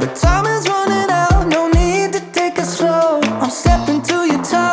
But time is running out, no need to take it slow. I'm stepping to your time.